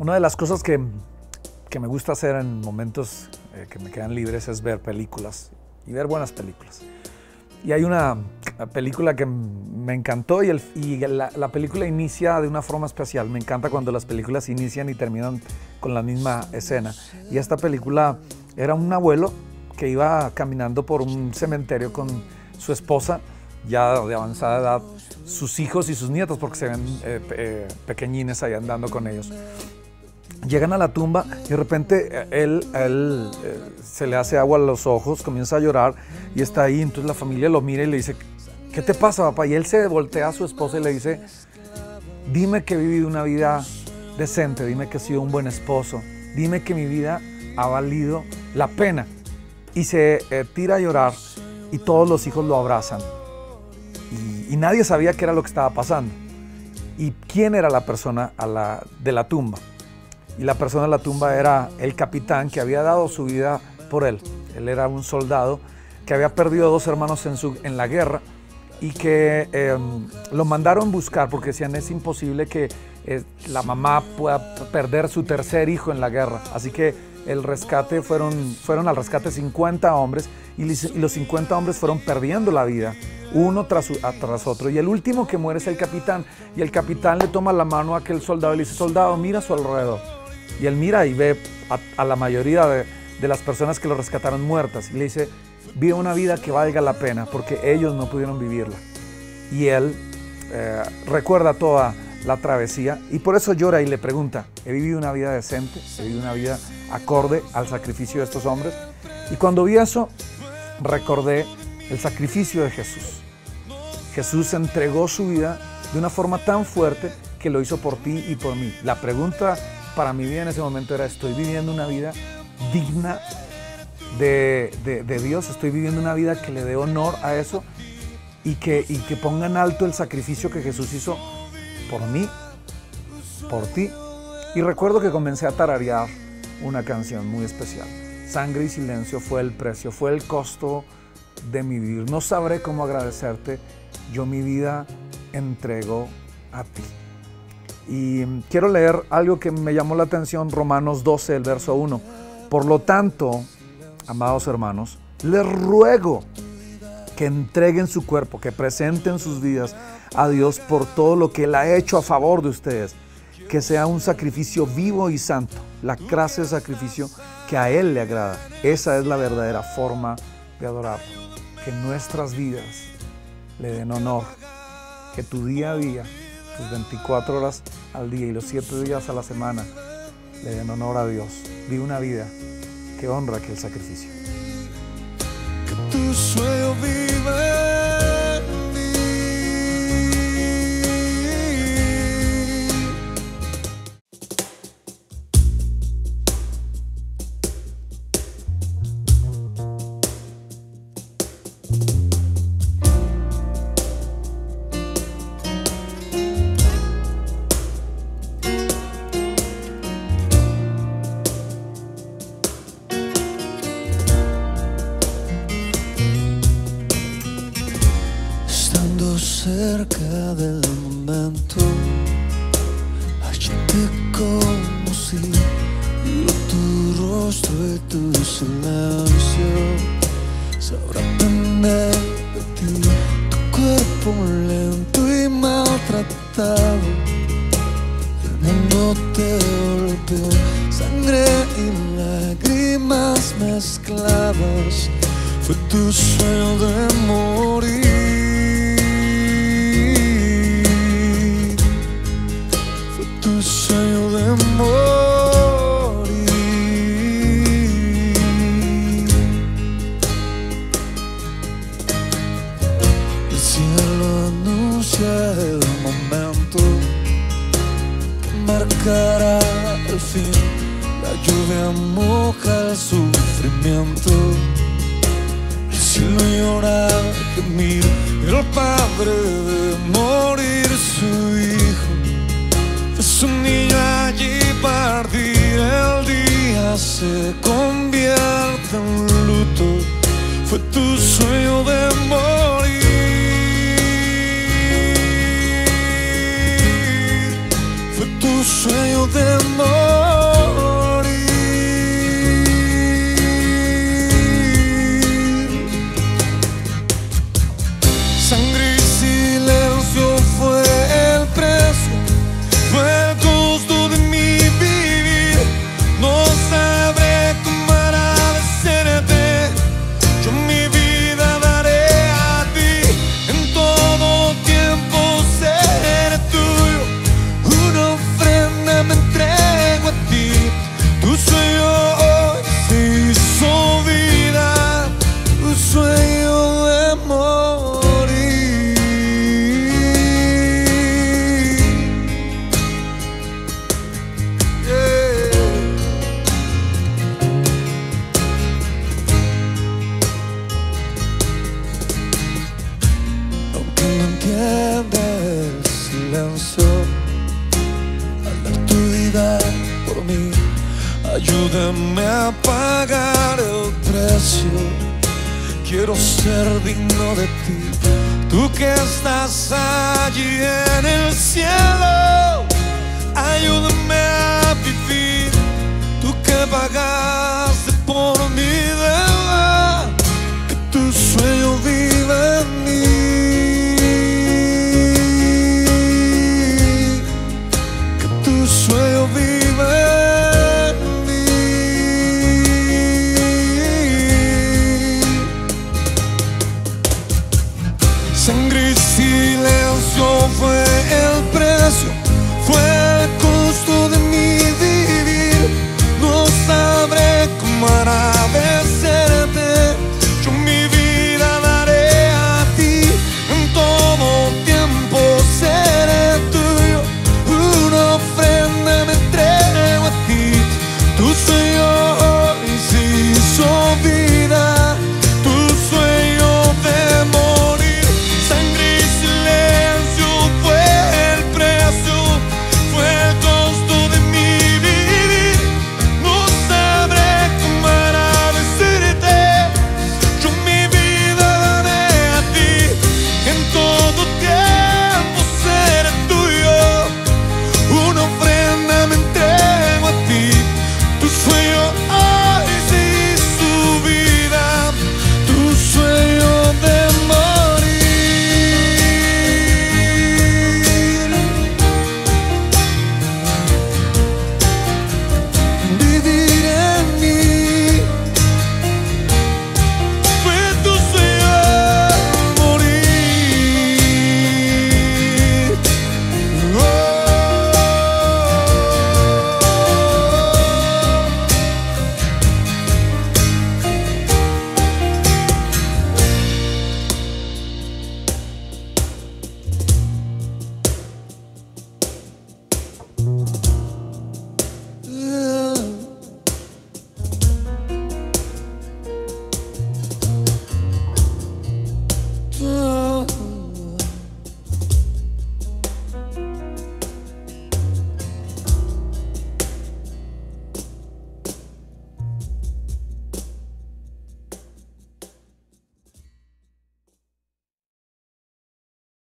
Una de las cosas que, que me gusta hacer en momentos eh, que me quedan libres es ver películas y ver buenas películas. Y hay una película que me encantó y, el, y la, la, película inicia de una forma especial. Me encanta cuando las películas inician y terminan con la misma escena. Y esta película era un abuelo que iba caminando por un cementerio con su esposa, ya de avanzada edad, sus hijos y sus nietos, porque se ven eh, eh, pequeñines ahí andando con ellos. Llegan a la tumba y de repente eh, él, eh, se le hace agua a los ojos, comienza a llorar y está ahí. Entonces la familia lo mira y le dice, ¿qué te pasa, papá? Y él se voltea a su esposa y le dice, dime que he vivido una vida decente, dime que he sido un buen esposo, dime que mi vida ha valido la pena. Y se eh, tira a llorar y todos los hijos lo abrazan. Y, nadie sabía qué era lo que estaba pasando. Y quién era la persona de la tumba y la persona en la tumba era el capitán que había dado su vida por él. Él era un soldado que había perdido dos hermanos en, la guerra y que eh, lo mandaron buscar porque decían es imposible que eh, la mamá pueda perder su tercer hijo en la guerra. Así que el rescate fueron, fueron al rescate 50 hombres y, los 50 hombres fueron perdiendo la vida uno tras, otro. Y el último que muere es el capitán. Y el capitán le toma la mano a aquel soldado y le dice, soldado, mira su alrededor. Y él mira y ve a, la mayoría de, de, las personas que lo rescataron muertas. Y le dice, vive una vida que valga la pena, porque ellos no pudieron vivirla. Y él eh, recuerda toda la travesía y por eso llora y le pregunta, ¿he vivido una vida decente? ¿He vivido una vida acorde al sacrificio de estos hombres? Y cuando vi eso, recordé el sacrificio de Jesús. Jesús entregó su vida de una forma tan fuerte que lo hizo por ti y por mí. La pregunta para mi vida en ese momento era, estoy viviendo una vida digna de, de, Dios, estoy viviendo una vida que le dé honor a eso y que, y que ponga en alto el sacrificio que Jesús hizo por mí, por ti. Y recuerdo que comencé a tararear una canción muy especial. Sangre y silencio fue el precio, fue el costo de mi vivir. No sabré cómo agradecerte, yo mi vida entrego a ti. Y quiero leer algo que me llamó la atención, Romanos 12, el verso 1. Por lo tanto, amados hermanos, les ruego que entreguen su cuerpo, que presenten sus vidas a Dios por todo lo que Él ha hecho a favor de ustedes. Que sea un sacrificio vivo y santo, la clase de sacrificio que a Él le agrada. Esa es la verdadera forma de adorar. Que nuestras vidas le den honor, que tu día a día 24 horas al día y los 7 días a la semana le den honor a Dios. Vive una vida que honra que el sacrificio. Rostro y tu silencio. Sabrá aprender de ti, tu cuerpo lento y maltratado. El mundo te golpeó, sangre y lágrimas mezcladas. Fue tu sueño de morir. El sufrimiento. El cielo llora gemir. El padre de morir su hijo es un niño allí partir el día se convierte en silencio al dar tu vida por mí. Ayúdame a pagar el precio. Quiero ser digno de ti. Tú que estás allí en el cielo, tu sueño